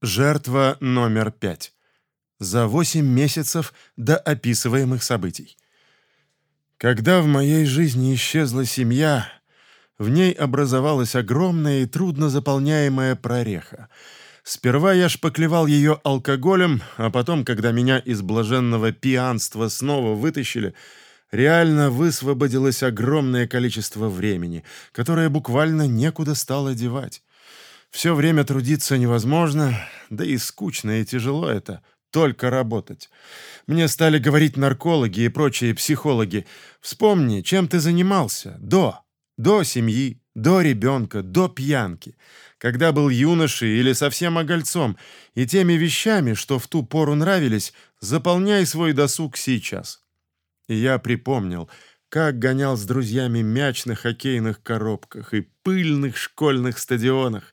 Жертва номер пять. За восемь месяцев до описываемых событий. Когда в моей жизни исчезла семья, в ней образовалась огромная и трудно заполняемая прореха. Сперва я шпаклевал ее алкоголем, а потом, когда меня из блаженного пьянства снова вытащили, реально высвободилось огромное количество времени, которое буквально некуда стало девать. Все время трудиться невозможно, да и скучно и тяжело это, только работать. Мне стали говорить наркологи и прочие психологи, вспомни, чем ты занимался до, до семьи, до ребенка, до пьянки, когда был юношей или совсем огольцом, и теми вещами, что в ту пору нравились, заполняй свой досуг сейчас. И я припомнил, как гонял с друзьями мяч на хоккейных коробках и пыльных школьных стадионах,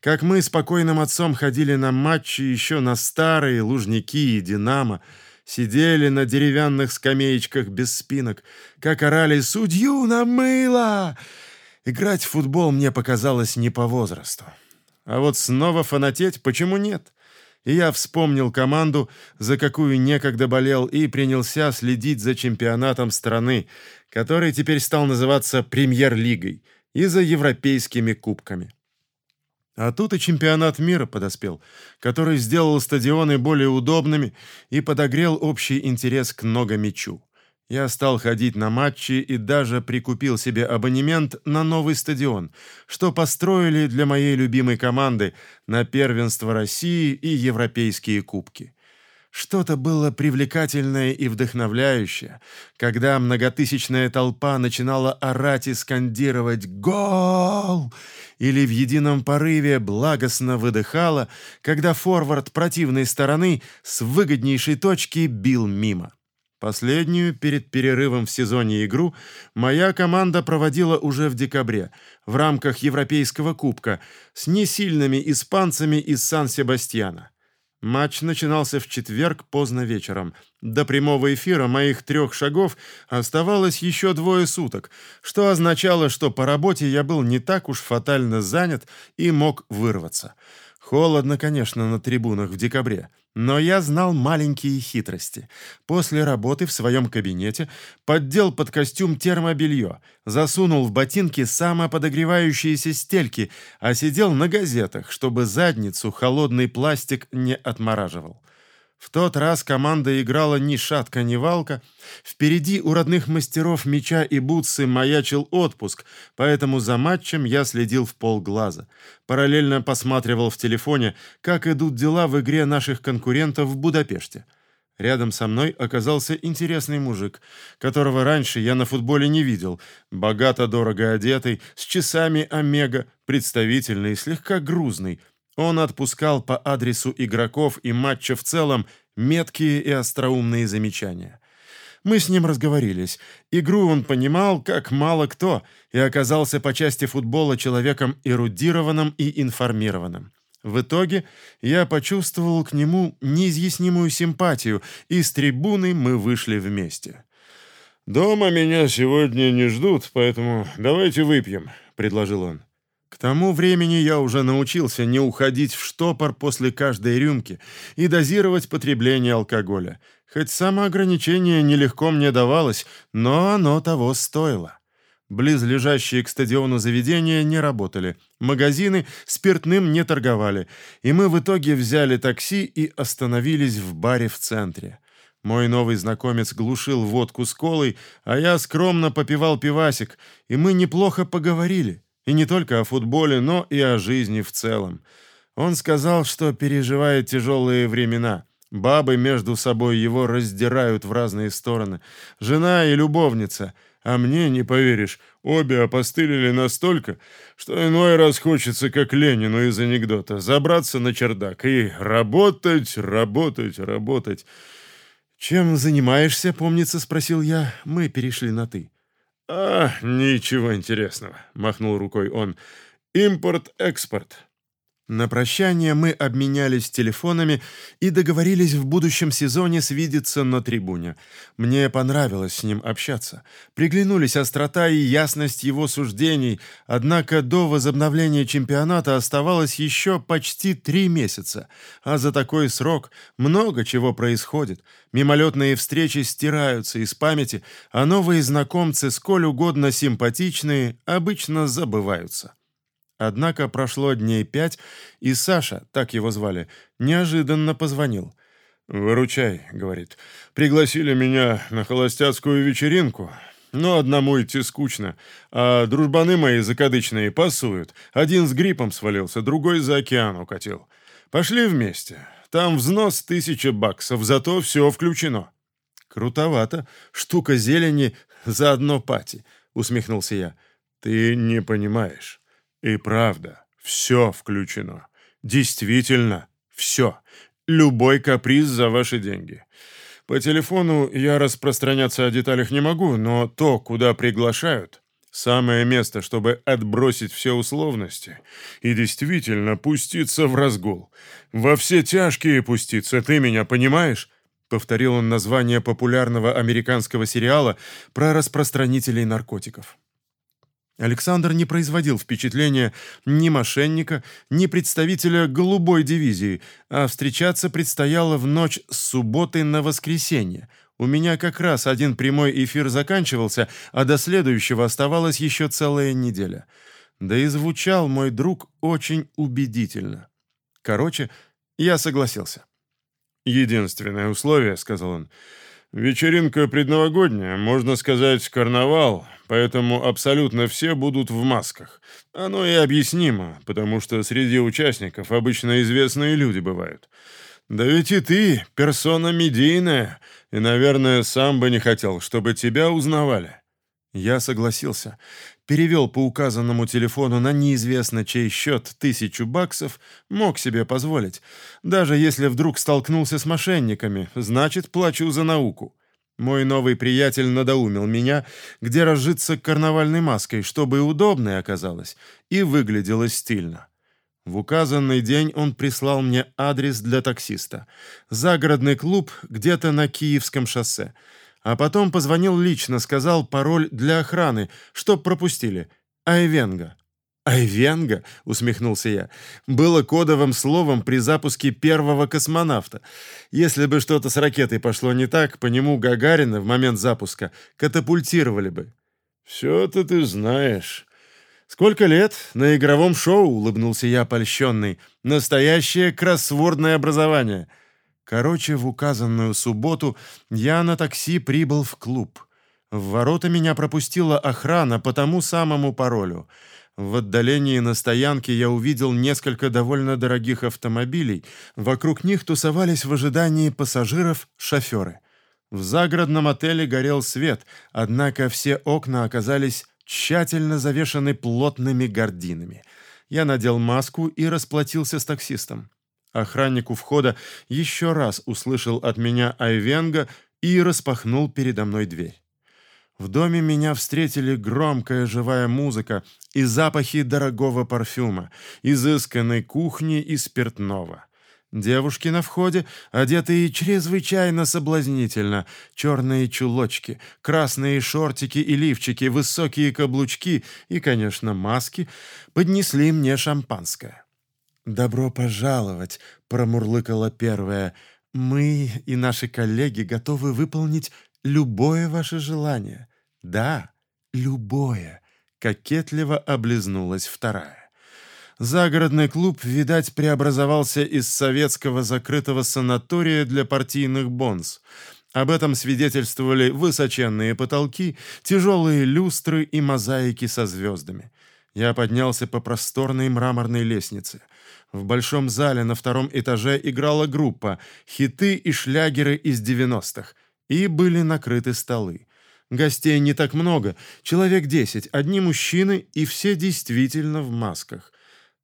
как мы с покойным отцом ходили на матчи еще на старые Лужники и Динамо, сидели на деревянных скамеечках без спинок, как орали «Судью намыло!» Играть в футбол мне показалось не по возрасту. А вот снова фанатеть почему нет? И я вспомнил команду, за какую некогда болел, и принялся следить за чемпионатом страны, который теперь стал называться Премьер-лигой, и за европейскими кубками. А тут и чемпионат мира подоспел, который сделал стадионы более удобными и подогрел общий интерес к многомячу. Я стал ходить на матчи и даже прикупил себе абонемент на новый стадион, что построили для моей любимой команды на первенство России и европейские кубки. Что-то было привлекательное и вдохновляющее, когда многотысячная толпа начинала орать и скандировать «Гол!» или в едином порыве благостно выдыхала, когда форвард противной стороны с выгоднейшей точки бил мимо. Последнюю перед перерывом в сезоне игру моя команда проводила уже в декабре в рамках Европейского кубка с несильными испанцами из Сан-Себастьяна. Матч начинался в четверг поздно вечером. До прямого эфира моих трех шагов оставалось еще двое суток, что означало, что по работе я был не так уж фатально занят и мог вырваться. Холодно, конечно, на трибунах в декабре. Но я знал маленькие хитрости. После работы в своем кабинете поддел под костюм термобелье, засунул в ботинки самоподогревающиеся стельки, а сидел на газетах, чтобы задницу холодный пластик не отмораживал. В тот раз команда играла ни шатка, ни валка. Впереди у родных мастеров меча и бутсы маячил отпуск, поэтому за матчем я следил в полглаза. Параллельно посматривал в телефоне, как идут дела в игре наших конкурентов в Будапеште. Рядом со мной оказался интересный мужик, которого раньше я на футболе не видел. Богато-дорого одетый, с часами омега, представительный, слегка грузный — он отпускал по адресу игроков и матча в целом меткие и остроумные замечания. Мы с ним разговорились. Игру он понимал, как мало кто, и оказался по части футбола человеком эрудированным и информированным. В итоге я почувствовал к нему неизъяснимую симпатию, и с трибуны мы вышли вместе. «Дома меня сегодня не ждут, поэтому давайте выпьем», — предложил он. К тому времени я уже научился не уходить в штопор после каждой рюмки и дозировать потребление алкоголя. Хоть самоограничение нелегко мне давалось, но оно того стоило. Близлежащие к стадиону заведения не работали, магазины спиртным не торговали, и мы в итоге взяли такси и остановились в баре в центре. Мой новый знакомец глушил водку с колой, а я скромно попивал пивасик, и мы неплохо поговорили. И не только о футболе, но и о жизни в целом. Он сказал, что переживает тяжелые времена. Бабы между собой его раздирают в разные стороны. Жена и любовница. А мне, не поверишь, обе опостылили настолько, что иной раз хочется, как Ленину из анекдота, забраться на чердак и работать, работать, работать. «Чем занимаешься?» — помнится, спросил я. Мы перешли на «ты». «А, ничего интересного», — махнул рукой он. «Импорт-экспорт». На прощание мы обменялись телефонами и договорились в будущем сезоне свидеться на трибуне. Мне понравилось с ним общаться. Приглянулись острота и ясность его суждений, однако до возобновления чемпионата оставалось еще почти три месяца, а за такой срок много чего происходит. Мимолетные встречи стираются из памяти, а новые знакомцы, сколь угодно симпатичные, обычно забываются. Однако прошло дней пять, и Саша, так его звали, неожиданно позвонил. «Выручай», — говорит. «Пригласили меня на холостяцкую вечеринку, но одному идти скучно, а дружбаны мои закадычные пасуют. Один с гриппом свалился, другой за океан укатил. Пошли вместе. Там взнос тысяча баксов, зато все включено». «Крутовато. Штука зелени за одно пати», — усмехнулся я. «Ты не понимаешь». И правда, все включено. Действительно, все. Любой каприз за ваши деньги. По телефону я распространяться о деталях не могу, но то, куда приглашают, самое место, чтобы отбросить все условности и действительно пуститься в разгул. Во все тяжкие пуститься, ты меня понимаешь? Повторил он название популярного американского сериала про распространителей наркотиков. Александр не производил впечатления ни мошенника, ни представителя голубой дивизии, а встречаться предстояло в ночь с субботы на воскресенье. У меня как раз один прямой эфир заканчивался, а до следующего оставалась еще целая неделя. Да и звучал мой друг очень убедительно. Короче, я согласился. «Единственное условие», — сказал он, — «вечеринка предновогодняя, можно сказать, карнавал, поэтому абсолютно все будут в масках. Оно и объяснимо, потому что среди участников обычно известные люди бывают. Да ведь и ты персона медийная, и, наверное, сам бы не хотел, чтобы тебя узнавали. Я согласился. Перевел по указанному телефону на неизвестно чей счет тысячу баксов, мог себе позволить. Даже если вдруг столкнулся с мошенниками, значит, плачу за науку. Мой новый приятель надоумил меня, где разжиться карнавальной маской, чтобы удобной оказалось и выглядело стильно. В указанный день он прислал мне адрес для таксиста. Загородный клуб где-то на Киевском шоссе. А потом позвонил лично, сказал пароль для охраны, чтоб пропустили. Айвенга. «Айвенга?» — усмехнулся я. «Было кодовым словом при запуске первого космонавта. Если бы что-то с ракетой пошло не так, по нему Гагарина в момент запуска катапультировали бы». «Все-то ты знаешь». «Сколько лет? На игровом шоу?» — улыбнулся я польщенный. «Настоящее кроссвордное образование». Короче, в указанную субботу я на такси прибыл в клуб. В ворота меня пропустила охрана по тому самому паролю — в отдалении на стоянке я увидел несколько довольно дорогих автомобилей. Вокруг них тусовались в ожидании пассажиров шоферы. В загородном отеле горел свет, однако все окна оказались тщательно завешаны плотными гардинами. Я надел маску и расплатился с таксистом. Охранник у входа еще раз услышал от меня Айвенга и распахнул передо мной дверь. В доме меня встретили громкая живая музыка и запахи дорогого парфюма, изысканной кухни и спиртного. Девушки на входе, одетые чрезвычайно соблазнительно, черные чулочки, красные шортики и лифчики, высокие каблучки и, конечно, маски, поднесли мне шампанское. «Добро пожаловать», — промурлыкала первая. «Мы и наши коллеги готовы выполнить любое ваше желание». «Да, любое», — кокетливо облизнулась вторая. Загородный клуб, видать, преобразовался из советского закрытого санатория для партийных бонз. Об этом свидетельствовали высоченные потолки, тяжелые люстры и мозаики со звездами. Я поднялся по просторной мраморной лестнице. В большом зале на втором этаже играла группа «Хиты и шлягеры из 90-х», и были накрыты столы. Гостей не так много, человек десять, одни мужчины, и все действительно в масках.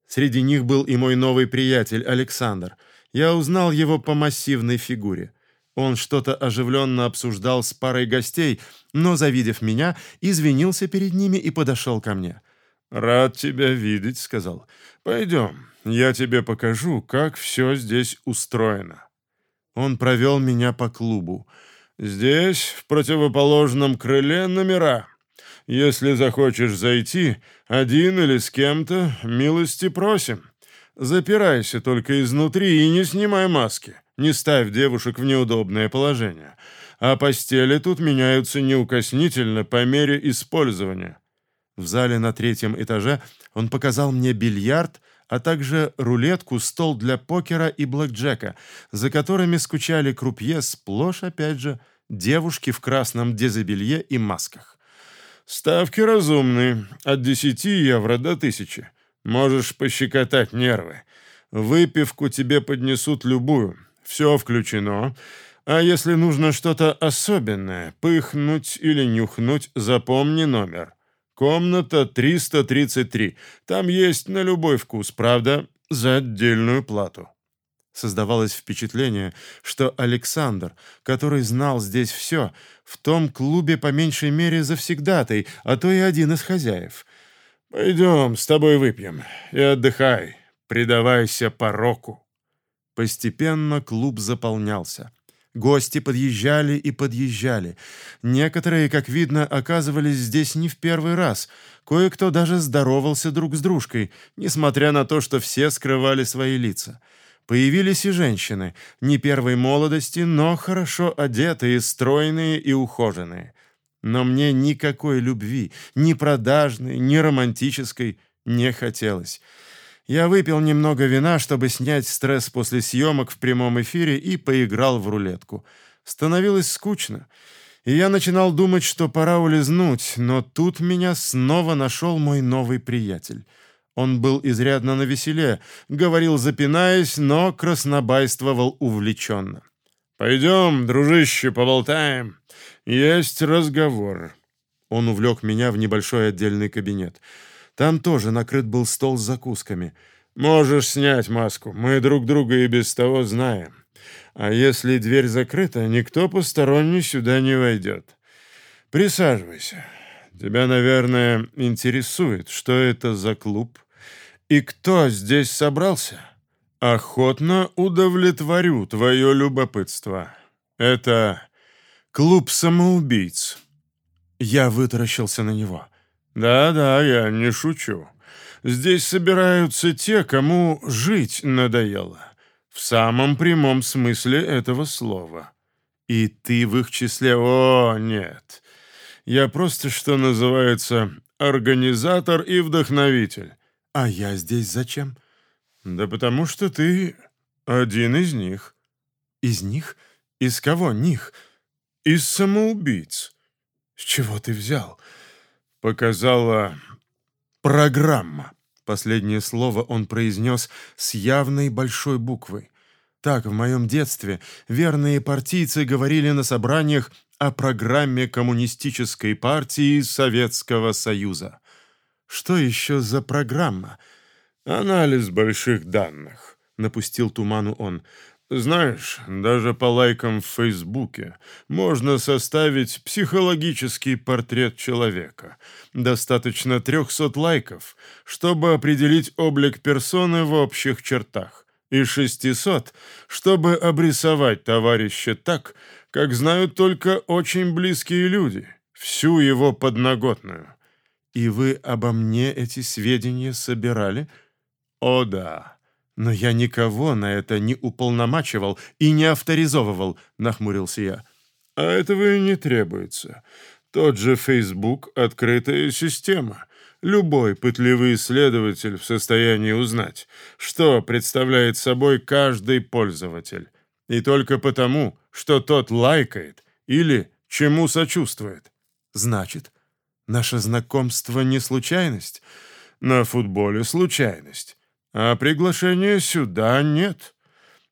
Среди них был и мой новый приятель Александр. Я узнал его по массивной фигуре. Он что-то оживленно обсуждал с парой гостей, но, завидев меня, извинился перед ними и подошел ко мне. «Рад тебя видеть», — сказал. «Пойдем, я тебе покажу, как все здесь устроено». Он провел меня по клубу. «Здесь, в противоположном крыле, номера. Если захочешь зайти, один или с кем-то, милости просим. Запирайся только изнутри и не снимай маски. Не ставь девушек в неудобное положение. А постели тут меняются неукоснительно по мере использования». В зале на третьем этаже он показал мне бильярд, а также рулетку, стол для покера и блэкджека, за которыми скучали крупье сплошь, опять же, девушки в красном дезобелье и масках. «Ставки разумные, от 10 евро до тысячи. Можешь пощекотать нервы. Выпивку тебе поднесут любую, все включено. А если нужно что-то особенное, пыхнуть или нюхнуть, запомни номер. Комната 333. Там есть на любой вкус, правда, за отдельную плату. Создавалось впечатление, что Александр, который знал здесь все, в том клубе по меньшей мере завсегдатый, а то и один из хозяев. «Пойдем, с тобой выпьем и отдыхай, предавайся пороку». Постепенно клуб заполнялся. Гости подъезжали и подъезжали. Некоторые, как видно, оказывались здесь не в первый раз. Кое-кто даже здоровался друг с дружкой, несмотря на то, что все скрывали свои лица. Появились и женщины, не первой молодости, но хорошо одетые, стройные и ухоженные. Но мне никакой любви, ни продажной, ни романтической, не хотелось. Я выпил немного вина, чтобы снять стресс после съемок в прямом эфире и поиграл в рулетку. Становилось скучно, и я начинал думать, что пора улизнуть, но тут меня снова нашел мой новый приятель. Он был изрядно навеселе, говорил запинаясь, но краснобайствовал увлеченно. «Пойдем, дружище, поболтаем. Есть разговор». Он увлек меня в небольшой отдельный кабинет. Там тоже накрыт был стол с закусками. «Можешь снять маску, мы друг друга и без того знаем. А если дверь закрыта, никто посторонний сюда не войдет. Присаживайся. Тебя, наверное, интересует, что это за клуб и кто здесь собрался. Охотно удовлетворю твое любопытство. Это клуб самоубийц». Я вытаращился на него. «Да-да, я не шучу. Здесь собираются те, кому жить надоело. В самом прямом смысле этого слова. И ты в их числе... О, нет. Я просто, что называется, организатор и вдохновитель. А я здесь зачем? Да потому что ты один из них. Из них? Из кого них? Из самоубийц. С чего ты взял? Показала программа. Последнее слово он произнес с явной большой буквы. Так в моем детстве верные партийцы говорили на собраниях о программе Коммунистической партии Советского Союза. Что еще за программа? Анализ больших данных, напустил туману он. Знаешь, даже по лайкам в Фейсбуке можно составить психологический портрет человека. Достаточно 300 лайков, чтобы определить облик персоны в общих чертах, и 600, чтобы обрисовать товарища так, как знают только очень близкие люди, всю его подноготную. И вы обо мне эти сведения собирали? О да. «Но я никого на это не уполномачивал и не авторизовывал», — нахмурился я. «А этого и не требуется. Тот же Facebook — открытая система. Любой пытливый исследователь в состоянии узнать, что представляет собой каждый пользователь. И только потому, что тот лайкает или чему сочувствует. Значит, наше знакомство не случайность? На футболе случайность а приглашения сюда нет.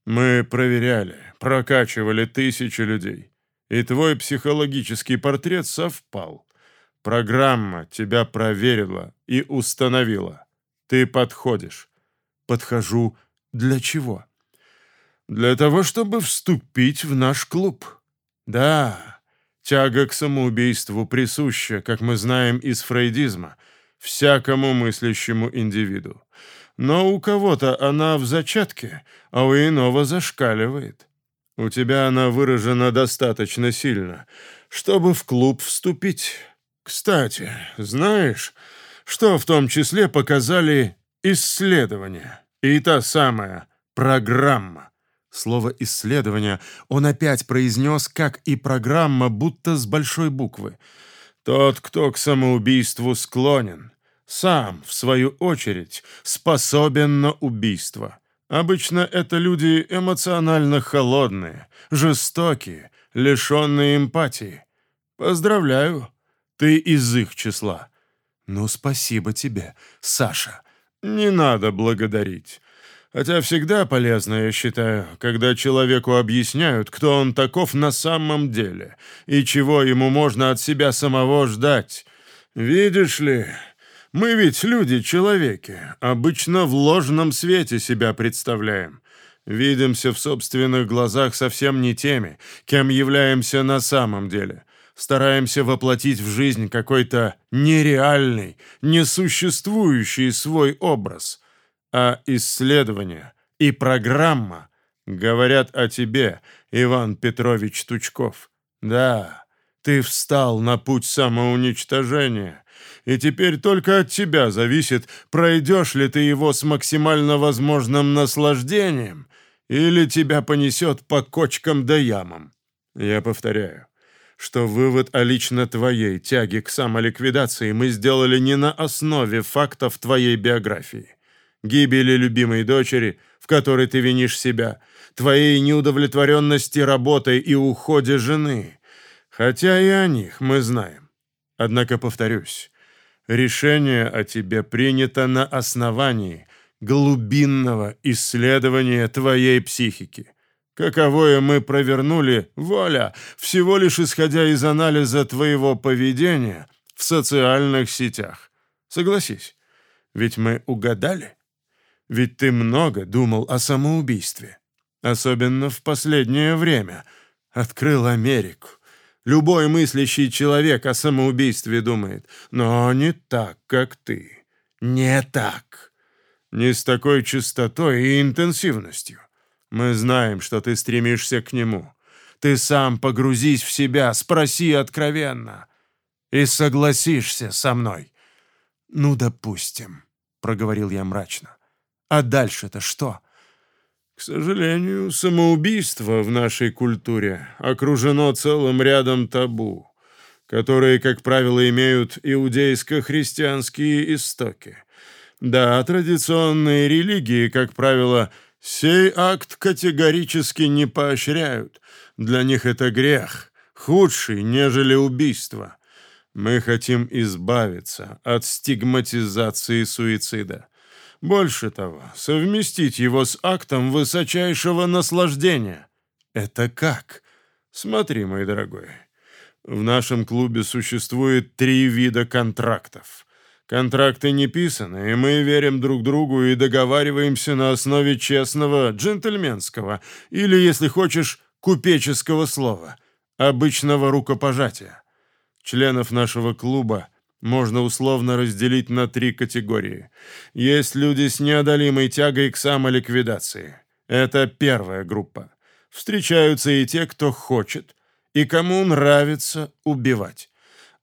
Мы проверяли, прокачивали тысячи людей, и твой психологический портрет совпал. Программа тебя проверила и установила. Ты подходишь. Подхожу для чего? Для того, чтобы вступить в наш клуб. Да, тяга к самоубийству присуща, как мы знаем из фрейдизма, всякому мыслящему индивиду. Но у кого-то она в зачатке, а у иного зашкаливает. У тебя она выражена достаточно сильно, чтобы в клуб вступить. Кстати, знаешь, что в том числе показали исследования и та самая программа? Слово «исследование» он опять произнес, как и программа, будто с большой буквы. Тот, кто к самоубийству склонен, сам, в свою очередь, способен на убийство. Обычно это люди эмоционально холодные, жестокие, лишенные эмпатии. Поздравляю, ты из их числа. Ну, спасибо тебе, Саша. Не надо благодарить. Хотя всегда полезно, я считаю, когда человеку объясняют, кто он таков на самом деле и чего ему можно от себя самого ждать. Видишь ли, мы ведь люди-человеки, обычно в ложном свете себя представляем. Видимся в собственных глазах совсем не теми, кем являемся на самом деле. Стараемся воплотить в жизнь какой-то нереальный, несуществующий свой образ. А исследования и программа говорят о тебе, Иван Петрович Тучков. Да, ты встал на путь самоуничтожения и теперь только от тебя зависит, пройдешь ли ты его с максимально возможным наслаждением, или тебя понесет по кочкам да ямам. Я повторяю, что вывод о лично твоей тяге к самоликвидации мы сделали не на основе фактов твоей биографии. Гибели любимой дочери, в которой ты винишь себя, твоей неудовлетворенности работой и уходе жены. Хотя и о них мы знаем. Однако, повторюсь, Решение о тебе принято на основании глубинного исследования твоей психики. Каковое мы провернули, воля, всего лишь исходя из анализа твоего поведения в социальных сетях. Согласись, ведь мы угадали. Ведь ты много думал о самоубийстве. Особенно в последнее время. Открыл Америку. Любой мыслящий человек о самоубийстве думает, но не так, как ты. Не так. Не с такой частотой и интенсивностью. Мы знаем, что ты стремишься к нему. Ты сам погрузись в себя, спроси откровенно. И согласишься со мной. Ну, допустим, проговорил я мрачно. А дальше-то что? К сожалению, самоубийство в нашей культуре окружено целым рядом табу, которые, как правило, имеют иудейско-христианские истоки. Да, традиционные религии, как правило, сей акт категорически не поощряют. Для них это грех, худший, нежели убийство. Мы хотим избавиться от стигматизации суицида. Больше того, совместить его с актом высочайшего наслаждения. Это как? Смотри, мой дорогой, в нашем клубе существует три вида контрактов. Контракты не писаны, и мы верим друг другу и договариваемся на основе честного, джентльменского, или, если хочешь, купеческого слова, обычного рукопожатия. Членов нашего клуба можно условно разделить на три категории. Есть люди с неодолимой тягой к самоликвидации. Это первая группа. Встречаются и те, кто хочет, и кому нравится убивать.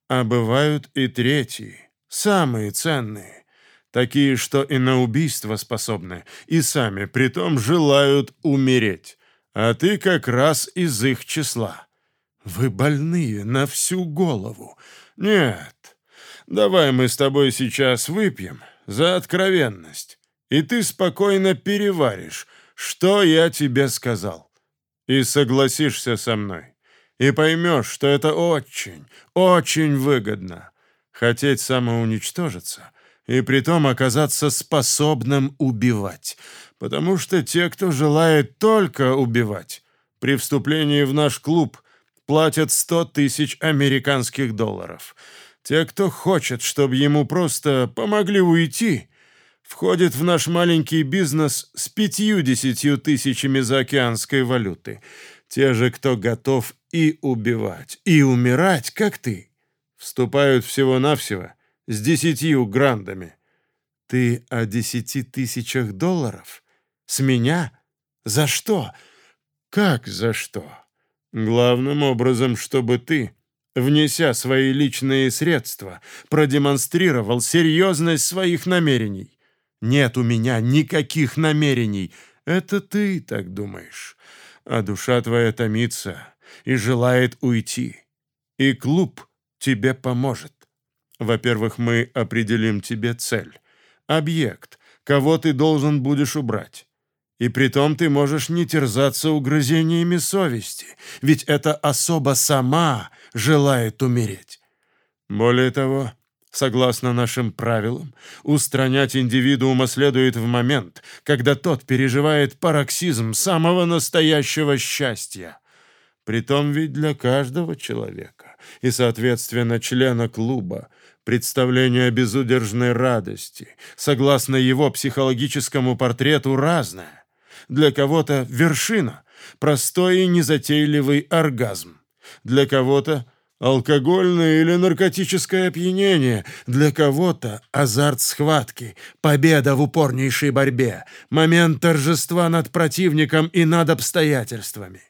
А бывают и третьи, самые ценные. Такие, что и на убийство способны, и сами притом желают умереть. А ты как раз из их числа. Вы больные на всю голову. Нет, Давай мы с тобой сейчас выпьем за откровенность, и ты спокойно переваришь, что я тебе сказал, и согласишься со мной, и поймешь, что это очень, очень выгодно — хотеть самоуничтожиться и притом оказаться способным убивать, потому что те, кто желает только убивать, при вступлении в наш клуб платят 100 тысяч американских долларов — те, кто хочет, чтобы ему просто помогли уйти, входят в наш маленький бизнес с пятью-десятью тысячами заокеанской валюты. Те же, кто готов и убивать, и умирать, как ты, вступают всего-навсего с десятью грандами. Ты о десяти тысячах долларов? С меня? За что? Как за что? Главным образом, чтобы ты, внеся свои личные средства, продемонстрировал серьезность своих намерений. Нет у меня никаких намерений. Это ты так думаешь. А душа твоя томится и желает уйти. И клуб тебе поможет. Во-первых, мы определим тебе цель, объект, кого ты должен будешь убрать. И притом ты можешь не терзаться угрызениями совести, ведь эта особа сама желает умереть. Более того, согласно нашим правилам, устранять индивидуума следует в момент, когда тот переживает пароксизм самого настоящего счастья. Притом ведь для каждого человека и, соответственно, члена клуба представление о безудержной радости, согласно его психологическому портрету, разное. Для кого-то вершина, простой и незатейливый оргазм. Для кого-то алкогольное или наркотическое опьянение, для кого-то азарт схватки, победа в упорнейшей борьбе, момент торжества над противником и над обстоятельствами.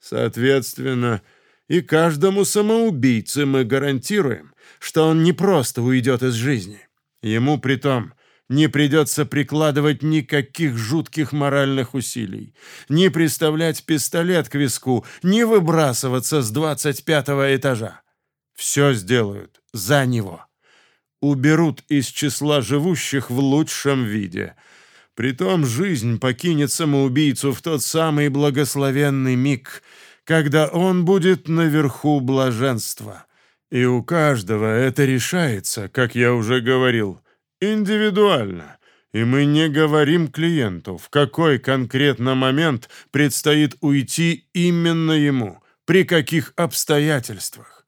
Соответственно, и каждому самоубийце мы гарантируем, что он не просто уйдет из жизни. Ему притом не придется прикладывать никаких жутких моральных усилий, не приставлять пистолет к виску, не выбрасываться с двадцать пятого этажа. Все сделают за него. Уберут из числа живущих в лучшем виде. Притом жизнь покинет самоубийцу в тот самый благословенный миг, когда он будет наверху блаженства. И у каждого это решается, как я уже говорил, Индивидуально. И мы не говорим клиенту, в какой конкретно момент предстоит уйти именно ему, при каких обстоятельствах.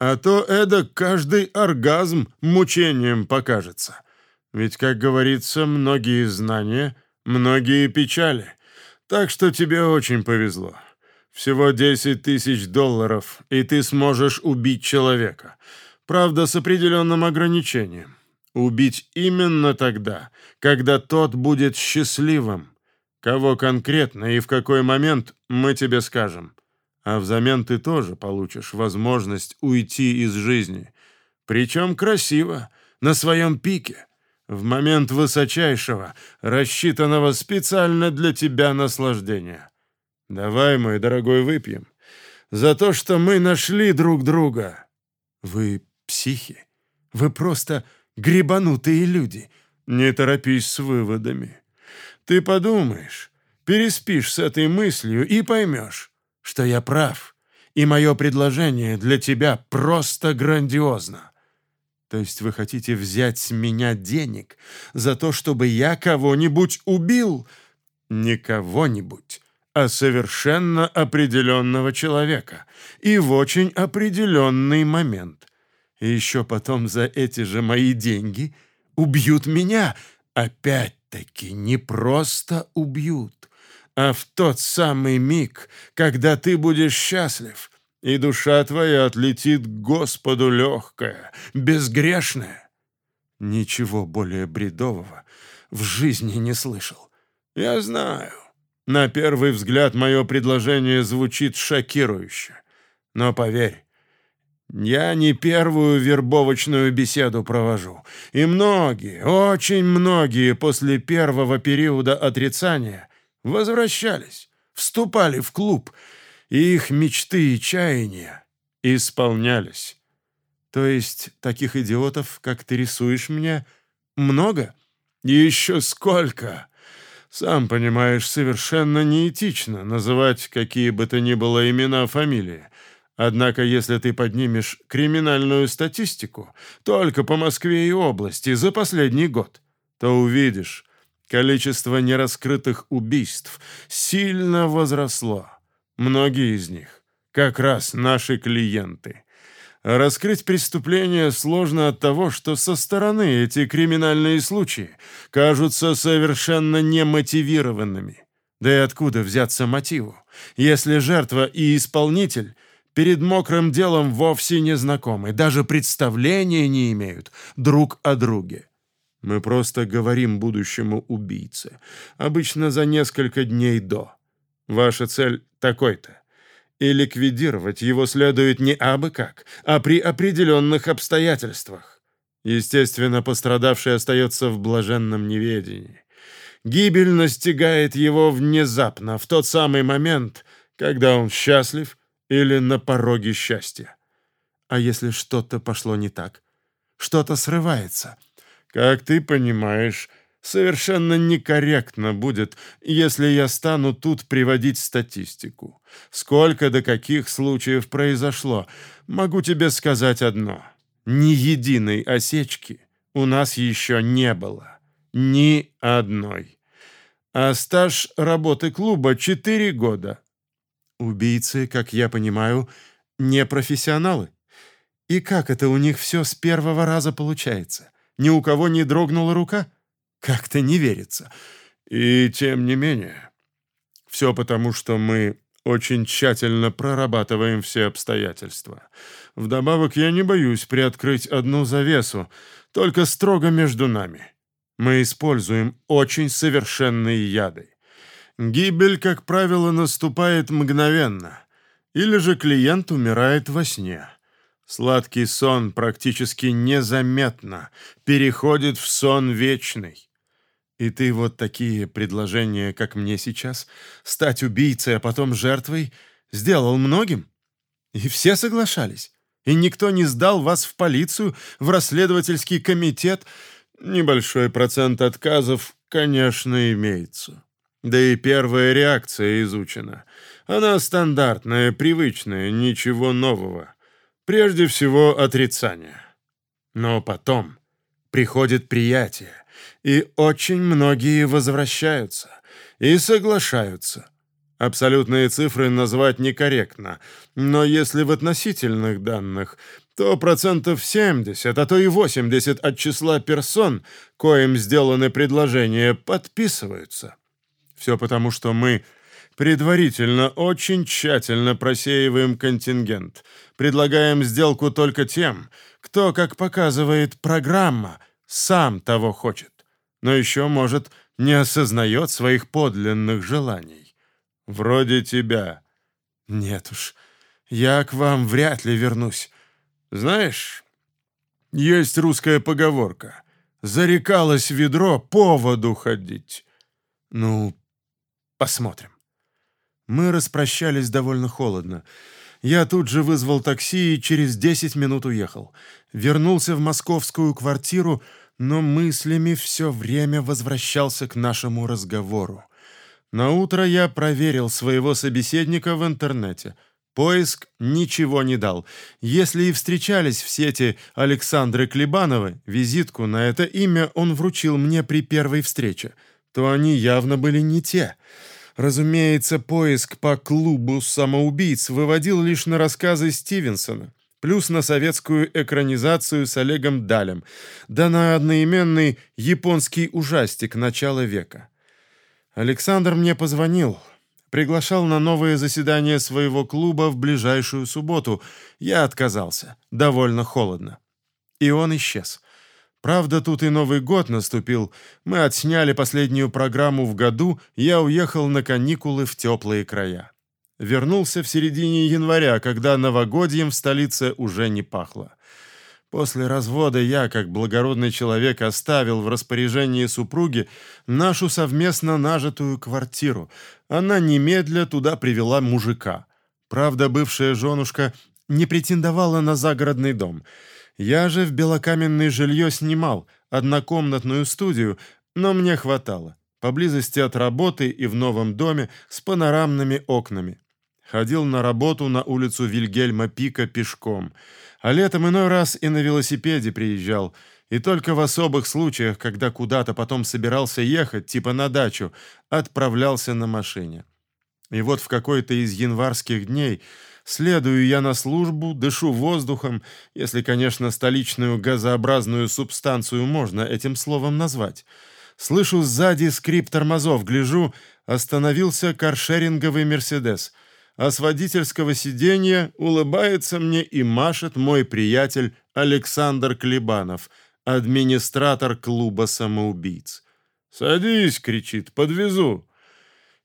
А то это каждый оргазм мучением покажется. Ведь, как говорится, многие знания, многие печали. Так что тебе очень повезло. Всего 10 тысяч долларов, и ты сможешь убить человека. Правда, с определенным ограничением. Убить именно тогда, когда тот будет счастливым. Кого конкретно и в какой момент, мы тебе скажем. А взамен ты тоже получишь возможность уйти из жизни. Причем красиво, на своем пике, в момент высочайшего, рассчитанного специально для тебя наслаждения. Давай, мой дорогой, выпьем. За то, что мы нашли друг друга. Вы психи. Вы просто гребанутые люди. Не торопись с выводами. Ты подумаешь, переспишь с этой мыслью и поймешь, что я прав, и мое предложение для тебя просто грандиозно. То есть вы хотите взять с меня денег за то, чтобы я кого-нибудь убил? Не кого-нибудь, а совершенно определенного человека и в очень определенный момент. И еще потом за эти же мои деньги убьют меня. Опять-таки не просто убьют, а в тот самый миг, когда ты будешь счастлив, и душа твоя отлетит к Господу легкая, безгрешная. Ничего более бредового в жизни не слышал. Я знаю. На первый взгляд мое предложение звучит шокирующе. Но поверь, я не первую вербовочную беседу провожу, и многие, очень многие после первого периода отрицания возвращались, вступали в клуб, и их мечты и чаяния исполнялись. То есть таких идиотов, как ты рисуешь мне, много? Еще сколько? Сам понимаешь, совершенно неэтично называть какие бы то ни было имена, фамилии. Однако, если ты поднимешь криминальную статистику только по Москве и области за последний год, то увидишь, количество нераскрытых убийств сильно возросло. Многие из них как раз наши клиенты. раскрыть преступление сложно от того, что со стороны эти криминальные случаи кажутся совершенно немотивированными. Да и откуда взяться мотиву, если жертва и исполнитель – перед мокрым делом вовсе не знакомы, даже представления не имеют друг о друге. Мы просто говорим будущему убийце, обычно за несколько дней до. Ваша цель такой-то. И ликвидировать его следует не абы как, а при определенных обстоятельствах. Естественно, пострадавший остается в блаженном неведении. Гибель настигает его внезапно, в тот самый момент, когда он счастлив или на пороге счастья. А если что-то пошло не так? Что-то срывается? Как ты понимаешь, совершенно некорректно будет, если я стану тут приводить статистику. Сколько до каких случаев произошло, могу тебе сказать одно. Ни единой осечки у нас еще не было. Ни одной. А стаж работы клуба четыре года. Убийцы, как я понимаю, не профессионалы. И как это у них все с первого раза получается? Ни у кого не дрогнула рука? Как-то не верится. И тем не менее. Все потому, что мы очень тщательно прорабатываем все обстоятельства. Вдобавок, я не боюсь приоткрыть одну завесу, только строго между нами. Мы используем очень совершенные яды. Гибель, как правило, наступает мгновенно, или же клиент умирает во сне. Сладкий сон практически незаметно переходит в сон вечный. И ты вот такие предложения, как мне сейчас, стать убийцей, а потом жертвой, сделал многим? И все соглашались? И никто не сдал вас в полицию, в расследовательский комитет? Небольшой процент отказов, конечно, имеется. Да и первая реакция изучена. Она стандартная, привычная, ничего нового. Прежде всего, отрицание. Но потом приходит приятие, и очень многие возвращаются и соглашаются. Абсолютные цифры назвать некорректно, но если в относительных данных, то процентов 70, а то и 80 от числа персон, коим сделаны предложения, подписываются. Все потому, что мы предварительно очень тщательно просеиваем контингент, предлагаем сделку только тем, кто, как показывает программа, сам того хочет, но еще, может, не осознает своих подлинных желаний. Вроде тебя. Нет уж, я к вам вряд ли вернусь. Знаешь, есть русская поговорка «Зарекалось ведро по воду ходить». Ну, Посмотрим. Мы распрощались довольно холодно. Я тут же вызвал такси и через 10 минут уехал. Вернулся в московскую квартиру, но мыслями все время возвращался к нашему разговору. На утро я проверил своего собеседника в интернете. Поиск ничего не дал. Если и встречались в сети Александры Клебановы, визитку на это имя он вручил мне при первой встрече, то они явно были не те — Разумеется, поиск по клубу самоубийц выводил лишь на рассказы Стивенсона, плюс на советскую экранизацию с Олегом Далем, да на одноименный японский ужастик начала века. Александр мне позвонил, приглашал на новое заседание своего клуба в ближайшую субботу. Я отказался, довольно холодно. И он исчез. Правда, тут и Новый год наступил. Мы отсняли последнюю программу в году, я уехал на каникулы в теплые края. Вернулся в середине января, когда новогодьем в столице уже не пахло. После развода я, как благородный человек, оставил в распоряжении супруги нашу совместно нажитую квартиру. Она немедля туда привела мужика. Правда, бывшая женушка не претендовала на загородный дом — я же в белокаменное жилье снимал, однокомнатную студию, но мне хватало. Поблизости от работы и в новом доме с панорамными окнами. Ходил на работу на улицу Вильгельма Пика пешком, а летом иной раз и на велосипеде приезжал, и только в особых случаях, когда куда-то потом собирался ехать, типа на дачу, отправлялся на машине. И вот в какой-то из январских дней Следую я на службу, дышу воздухом, если, конечно, столичную газообразную субстанцию можно этим словом назвать. Слышу сзади скрип тормозов, гляжу, остановился каршеринговый «Мерседес», а с водительского сиденья улыбается мне и машет мой приятель Александр Клебанов, администратор клуба самоубийц. «Садись!» — кричит. «Подвезу!»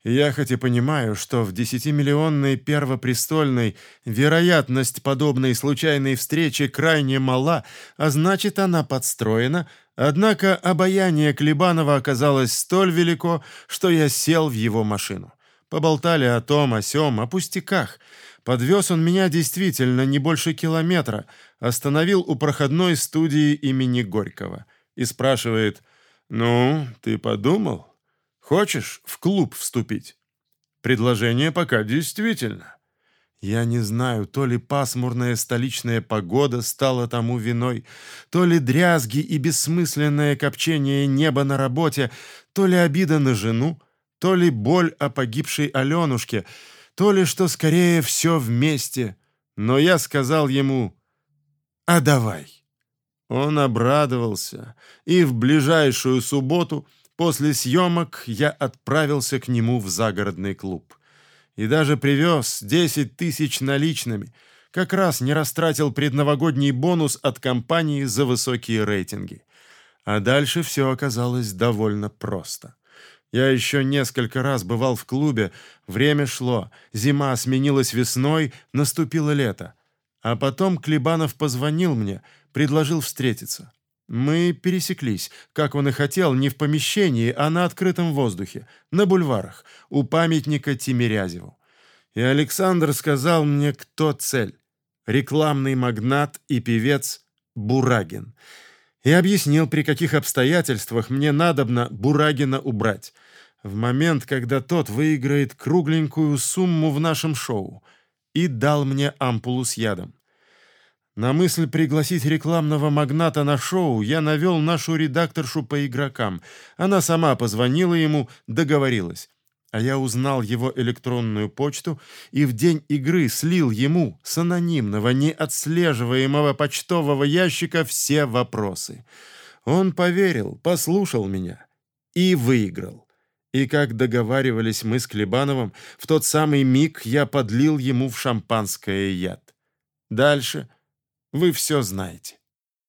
Я хоть и понимаю, что в десятимиллионной первопрестольной вероятность подобной случайной встречи крайне мала, а значит, она подстроена, однако обаяние Клебанова оказалось столь велико, что я сел в его машину. Поболтали о том, о сём, о пустяках. Подвез он меня действительно не больше километра, остановил у проходной студии имени Горького и спрашивает «Ну, ты подумал?» Хочешь в клуб вступить? Предложение пока действительно. Я не знаю, то ли пасмурная столичная погода стала тому виной, то ли дрязги и бессмысленное копчение неба на работе, то ли обида на жену, то ли боль о погибшей Аленушке, то ли что скорее все вместе. Но я сказал ему «А давай». Он обрадовался, и в ближайшую субботу После съемок я отправился к нему в загородный клуб. И даже привез 10 тысяч наличными. Как раз не растратил предновогодний бонус от компании за высокие рейтинги. А дальше все оказалось довольно просто. Я еще несколько раз бывал в клубе, время шло, зима сменилась весной, наступило лето. А потом Клебанов позвонил мне, предложил встретиться. Мы пересеклись, как он и хотел, не в помещении, а на открытом воздухе, на бульварах, у памятника Тимирязеву. И Александр сказал мне, кто цель. Рекламный магнат и певец Бурагин. И объяснил, при каких обстоятельствах мне надобно Бурагина убрать. В момент, когда тот выиграет кругленькую сумму в нашем шоу. И дал мне ампулу с ядом. На мысль пригласить рекламного магната на шоу я навел нашу редакторшу по игрокам. Она сама позвонила ему, договорилась. А я узнал его электронную почту и в день игры слил ему с анонимного, неотслеживаемого почтового ящика все вопросы. Он поверил, послушал меня и выиграл. И как договаривались мы с Клебановым, в тот самый миг я подлил ему в шампанское яд. Дальше — вы все знаете.